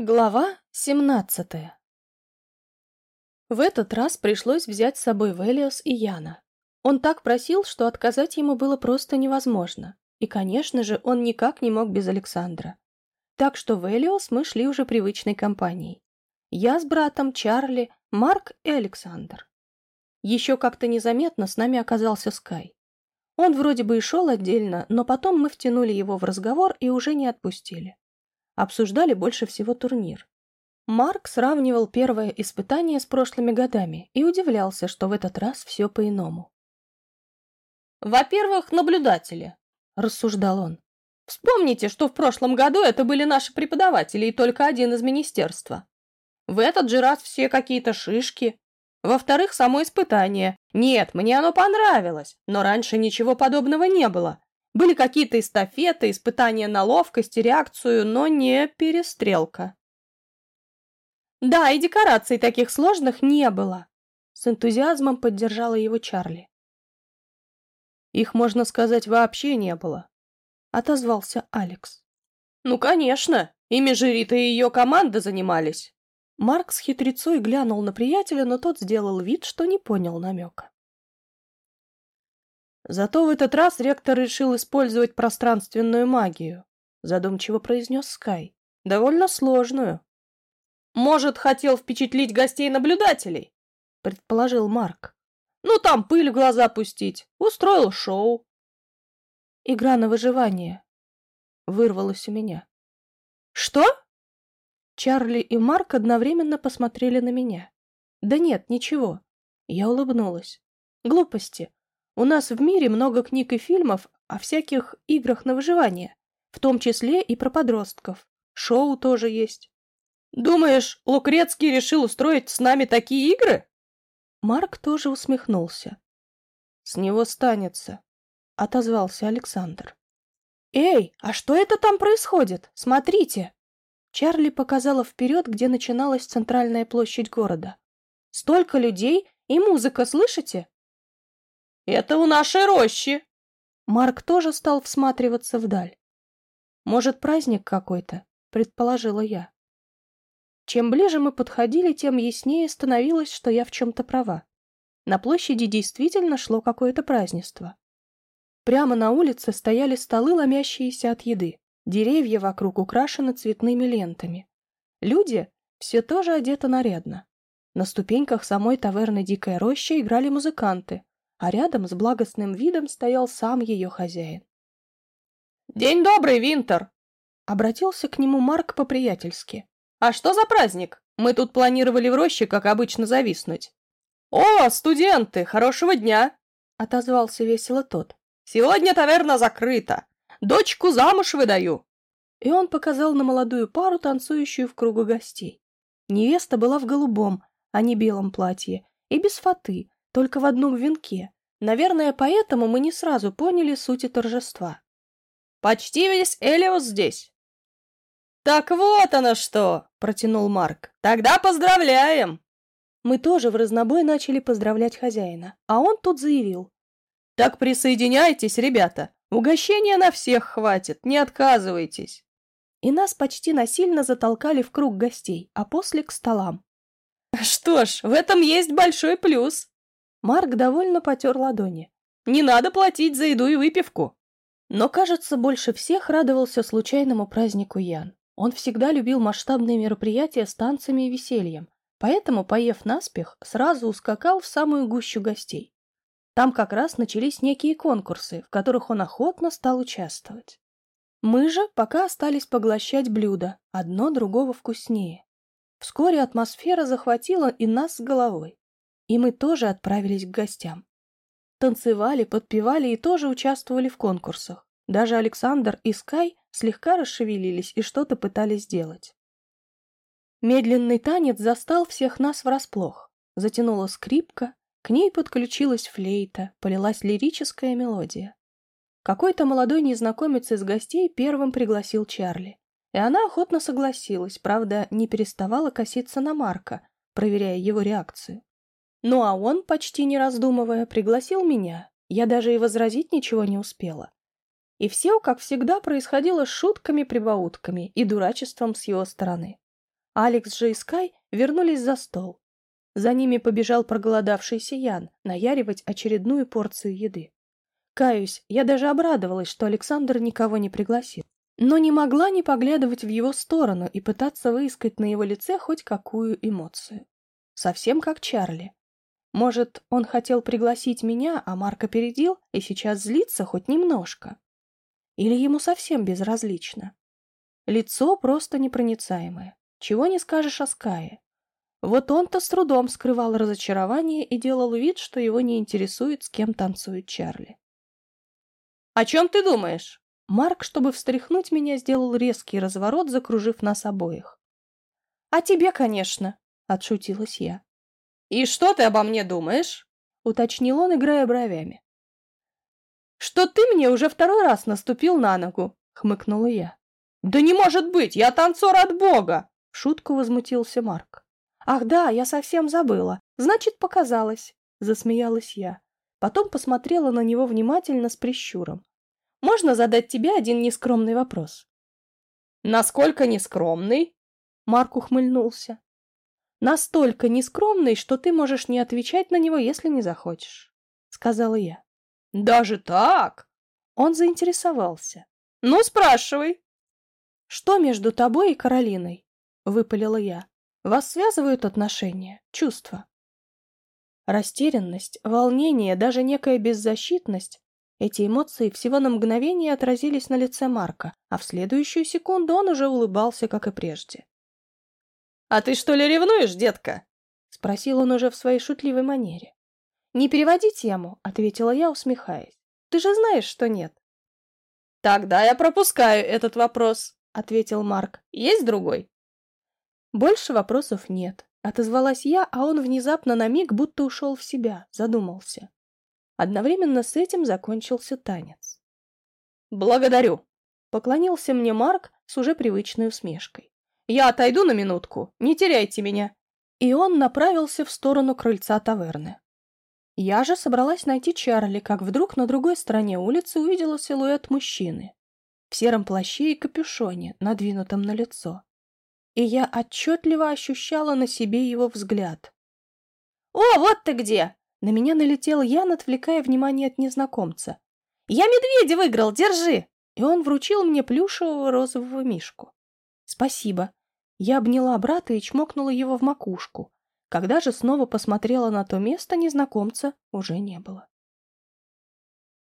Глава 17 В этот раз пришлось взять с собой Велиос и Яна. Он так просил, что отказать ему было просто невозможно. И, конечно же, он никак не мог без Александра. Так что в Элиос мы шли уже привычной компанией. Я с братом, Чарли, Марк и Александр. Еще как-то незаметно с нами оказался Скай. Он вроде бы и шел отдельно, но потом мы втянули его в разговор и уже не отпустили обсуждали больше всего турнир. Марк сравнивал первое испытание с прошлыми годами и удивлялся, что в этот раз все по-иному. «Во-первых, наблюдатели», — рассуждал он. «Вспомните, что в прошлом году это были наши преподаватели и только один из министерства. В этот же раз все какие-то шишки. Во-вторых, само испытание. Нет, мне оно понравилось, но раньше ничего подобного не было. Были какие-то эстафеты, испытания на ловкость и реакцию, но не перестрелка. Да, и декораций таких сложных не было. С энтузиазмом поддержала его Чарли. Их, можно сказать, вообще не было. Отозвался Алекс. Ну, конечно, ими же Рита и ее команда занимались. Марк с хитрецой глянул на приятеля, но тот сделал вид, что не понял намека. Зато в этот раз ректор решил использовать пространственную магию, задумчиво произнес Скай. Довольно сложную. Может, хотел впечатлить гостей-наблюдателей? Предположил Марк. Ну, там пыль в глаза пустить. Устроил шоу. Игра на выживание. Вырвалось у меня. Что? Чарли и Марк одновременно посмотрели на меня. Да нет, ничего. Я улыбнулась. Глупости. У нас в мире много книг и фильмов о всяких играх на выживание, в том числе и про подростков. Шоу тоже есть. Думаешь, Лукрецкий решил устроить с нами такие игры? Марк тоже усмехнулся. С него станется, отозвался Александр. Эй, а что это там происходит? Смотрите. Чарли показала вперед, где начиналась центральная площадь города. Столько людей и музыка, слышите? Это у нашей рощи. Марк тоже стал всматриваться вдаль. Может, праздник какой-то, предположила я. Чем ближе мы подходили, тем яснее становилось, что я в чем-то права. На площади действительно шло какое-то празднество. Прямо на улице стояли столы, ломящиеся от еды. Деревья вокруг украшены цветными лентами. Люди все тоже одеты нарядно. На ступеньках самой таверны «Дикая роща» играли музыканты, а рядом с благостным видом стоял сам ее хозяин. «День добрый, Винтер!» Обратился к нему Марк по-приятельски. «А что за праздник? Мы тут планировали в роще, как обычно, зависнуть». «О, студенты, хорошего дня!» Отозвался весело тот. «Сегодня таверна закрыта. Дочку замуж выдаю!» И он показал на молодую пару, танцующую в кругу гостей. Невеста была в голубом, а не белом платье, и без фаты, только в одном венке. Наверное, поэтому мы не сразу поняли сути торжества. «Почти весь Элиос здесь!» «Так вот оно что!» — протянул Марк. «Тогда поздравляем!» Мы тоже в разнобой начали поздравлять хозяина, а он тут заявил. «Так присоединяйтесь, ребята! Угощения на всех хватит, не отказывайтесь!» И нас почти насильно затолкали в круг гостей, а после к столам. «Что ж, в этом есть большой плюс!» Марк довольно потер ладони. «Не надо платить за еду и выпивку!» Но, кажется, больше всех радовался случайному празднику Ян. Он всегда любил масштабные мероприятия с танцами и весельем, поэтому, поев наспех, сразу ускакал в самую гущу гостей. Там как раз начались некие конкурсы, в которых он охотно стал участвовать. Мы же пока остались поглощать блюда, одно другого вкуснее. Вскоре атмосфера захватила и нас с головой и мы тоже отправились к гостям. Танцевали, подпевали и тоже участвовали в конкурсах. Даже Александр и Скай слегка расшевелились и что-то пытались сделать. Медленный танец застал всех нас врасплох. Затянула скрипка, к ней подключилась флейта, полилась лирическая мелодия. Какой-то молодой незнакомец из гостей первым пригласил Чарли. И она охотно согласилась, правда, не переставала коситься на Марка, проверяя его реакцию. Ну а он, почти не раздумывая, пригласил меня. Я даже и возразить ничего не успела. И все, как всегда, происходило шутками-прибаутками и дурачеством с его стороны. Алекс же и Скай вернулись за стол. За ними побежал проголодавшийся Ян наяривать очередную порцию еды. Каюсь, я даже обрадовалась, что Александр никого не пригласил. Но не могла не поглядывать в его сторону и пытаться выискать на его лице хоть какую эмоцию. Совсем как Чарли. Может, он хотел пригласить меня, а Марк опередил и сейчас злится хоть немножко? Или ему совсем безразлично? Лицо просто непроницаемое. Чего не скажешь о Скае. Вот он-то с трудом скрывал разочарование и делал вид, что его не интересует, с кем танцует Чарли. «О чем ты думаешь?» Марк, чтобы встряхнуть меня, сделал резкий разворот, закружив нас обоих. «О тебе, конечно», — отшутилась я. «И что ты обо мне думаешь?» — уточнил он, играя бровями. «Что ты мне уже второй раз наступил на ногу», — хмыкнула я. «Да не может быть! Я танцор от бога!» — шутку возмутился Марк. «Ах да, я совсем забыла. Значит, показалось», — засмеялась я. Потом посмотрела на него внимательно с прищуром. Можно задать тебе один нескромный вопрос?» «Насколько нескромный?» Марк ухмыльнулся. «Настолько нескромный, что ты можешь не отвечать на него, если не захочешь», — сказала я. «Даже так?» Он заинтересовался. «Ну, спрашивай». «Что между тобой и Каролиной?» — выпалила я. «Вас связывают отношения, чувства?» Растерянность, волнение, даже некая беззащитность эти эмоции всего на мгновение отразились на лице Марка, а в следующую секунду он уже улыбался, как и прежде. «А ты что ли ревнуешь, детка?» — спросил он уже в своей шутливой манере. «Не переводи тему», — ответила я, усмехаясь. «Ты же знаешь, что нет». «Тогда я пропускаю этот вопрос», — ответил Марк. «Есть другой?» «Больше вопросов нет», — отозвалась я, а он внезапно на миг будто ушел в себя, задумался. Одновременно с этим закончился танец. «Благодарю!» — поклонился мне Марк с уже привычной усмешкой. «Я отойду на минутку, не теряйте меня!» И он направился в сторону крыльца таверны. Я же собралась найти Чарли, как вдруг на другой стороне улицы увидела силуэт мужчины в сером плаще и капюшоне, надвинутом на лицо. И я отчетливо ощущала на себе его взгляд. «О, вот ты где!» На меня налетел Ян, отвлекая внимание от незнакомца. «Я медведя выиграл, держи!» И он вручил мне плюшевого розового мишку. «Спасибо». Я обняла брата и чмокнула его в макушку. Когда же снова посмотрела на то место, незнакомца уже не было.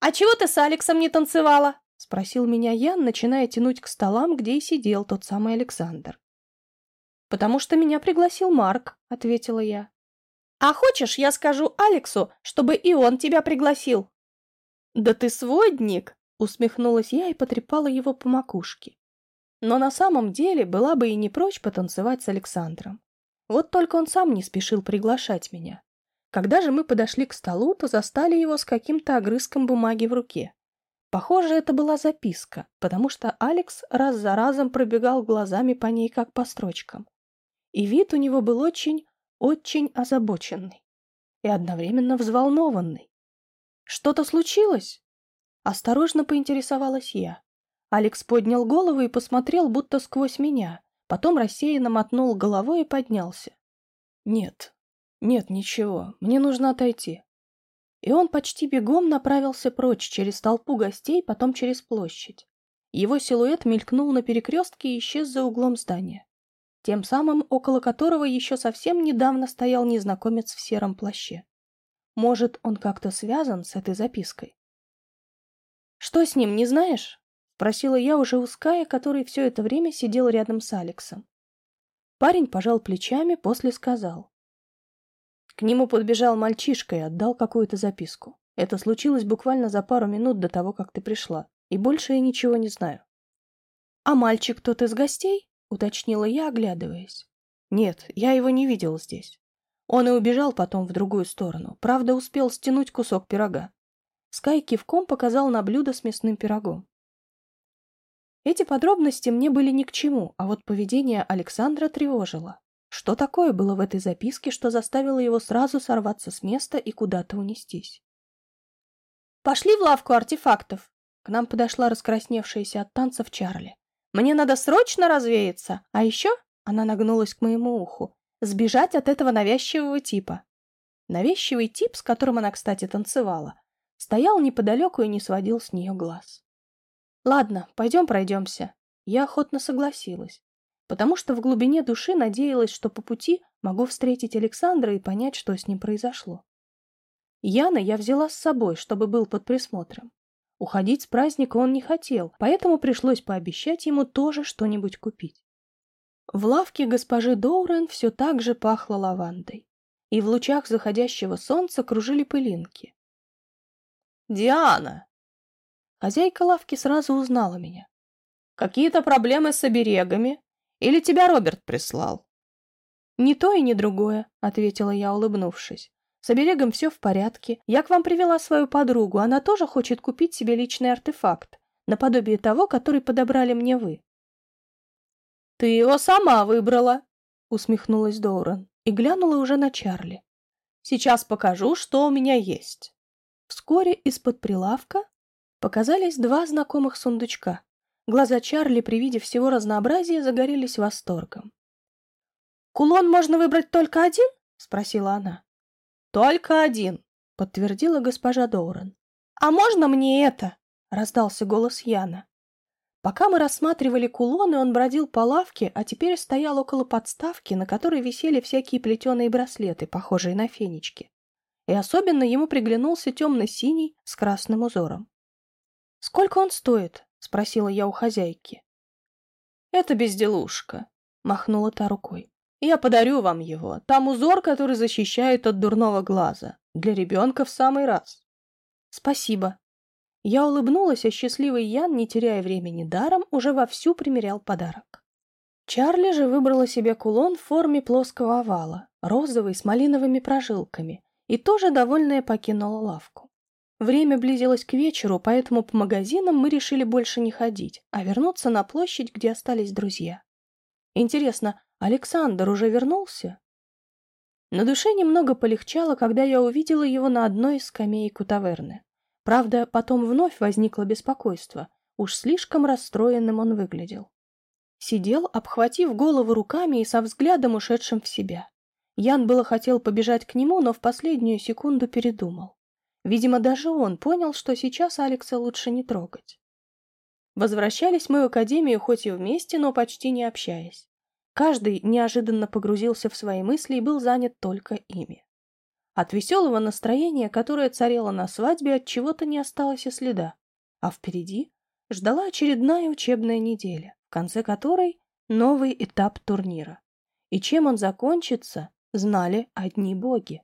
«А чего ты с Алексом не танцевала?» — спросил меня Ян, начиная тянуть к столам, где и сидел тот самый Александр. «Потому что меня пригласил Марк», — ответила я. А хочешь, я скажу Алексу, чтобы и он тебя пригласил?» «Да ты сводник!» — усмехнулась я и потрепала его по макушке. Но на самом деле была бы и не прочь потанцевать с Александром. Вот только он сам не спешил приглашать меня. Когда же мы подошли к столу, то застали его с каким-то огрызком бумаги в руке. Похоже, это была записка, потому что Алекс раз за разом пробегал глазами по ней, как по строчкам. И вид у него был очень очень озабоченный и одновременно взволнованный. «Что-то случилось?» Осторожно поинтересовалась я. Алекс поднял голову и посмотрел, будто сквозь меня, потом рассеянно мотнул головой и поднялся. «Нет, нет, ничего, мне нужно отойти». И он почти бегом направился прочь через толпу гостей, потом через площадь. Его силуэт мелькнул на перекрестке и исчез за углом здания тем самым около которого еще совсем недавно стоял незнакомец в сером плаще. Может, он как-то связан с этой запиской? «Что с ним, не знаешь?» — спросила я уже у Ская, который все это время сидел рядом с Алексом. Парень пожал плечами, после сказал. К нему подбежал мальчишка и отдал какую-то записку. Это случилось буквально за пару минут до того, как ты пришла, и больше я ничего не знаю. «А мальчик тот из гостей?» уточнила я, оглядываясь. Нет, я его не видел здесь. Он и убежал потом в другую сторону, правда, успел стянуть кусок пирога. Скай кивком показал на блюдо с мясным пирогом. Эти подробности мне были ни к чему, а вот поведение Александра тревожило. Что такое было в этой записке, что заставило его сразу сорваться с места и куда-то унестись? «Пошли в лавку артефактов!» К нам подошла раскрасневшаяся от танцев Чарли. Мне надо срочно развеяться. А еще Она нагнулась к моему уху. Сбежать от этого навязчивого типа. Навязчивый тип, с которым она, кстати, танцевала, стоял неподалеку и не сводил с нее глаз. Ладно, пойдем пройдемся. Я охотно согласилась, потому что в глубине души надеялась, что по пути могу встретить Александра и понять, что с ним произошло. Яна я взяла с собой, чтобы был под присмотром. Уходить с праздника он не хотел, поэтому пришлось пообещать ему тоже что-нибудь купить. В лавке госпожи Доурен все так же пахло лавандой, и в лучах заходящего солнца кружили пылинки. «Диана!» Хозяйка лавки сразу узнала меня. «Какие-то проблемы с оберегами? Или тебя Роберт прислал?» «Ни то и ни другое», — ответила я, улыбнувшись. С оберегом все в порядке. Я к вам привела свою подругу. Она тоже хочет купить себе личный артефакт, наподобие того, который подобрали мне вы. «Ты его сама выбрала», — усмехнулась Доуран и глянула уже на Чарли. «Сейчас покажу, что у меня есть». Вскоре из-под прилавка показались два знакомых сундучка. Глаза Чарли при виде всего разнообразия загорелись восторгом. «Кулон можно выбрать только один?» — спросила она. «Только один», — подтвердила госпожа Доурен. «А можно мне это?» — раздался голос Яна. Пока мы рассматривали кулоны, он бродил по лавке, а теперь стоял около подставки, на которой висели всякие плетеные браслеты, похожие на фенечки. И особенно ему приглянулся темно-синий с красным узором. «Сколько он стоит?» — спросила я у хозяйки. «Это безделушка», — махнула та рукой. Я подарю вам его. Там узор, который защищает от дурного глаза. Для ребенка в самый раз. Спасибо. Я улыбнулась, а счастливый Ян, не теряя времени даром, уже вовсю примерял подарок. Чарли же выбрала себе кулон в форме плоского овала, розовый с малиновыми прожилками, и тоже довольная покинула лавку. Время близилось к вечеру, поэтому по магазинам мы решили больше не ходить, а вернуться на площадь, где остались друзья. Интересно, Александр уже вернулся? На душе немного полегчало, когда я увидела его на одной из скамеек у таверны. Правда, потом вновь возникло беспокойство. Уж слишком расстроенным он выглядел. Сидел, обхватив голову руками и со взглядом ушедшим в себя. Ян было хотел побежать к нему, но в последнюю секунду передумал. Видимо, даже он понял, что сейчас Алекса лучше не трогать. Возвращались мы в академию хоть и вместе, но почти не общаясь. Каждый неожиданно погрузился в свои мысли и был занят только ими. От веселого настроения, которое царило на свадьбе, от чего-то не осталось и следа, а впереди ждала очередная учебная неделя, в конце которой новый этап турнира. И чем он закончится, знали одни боги.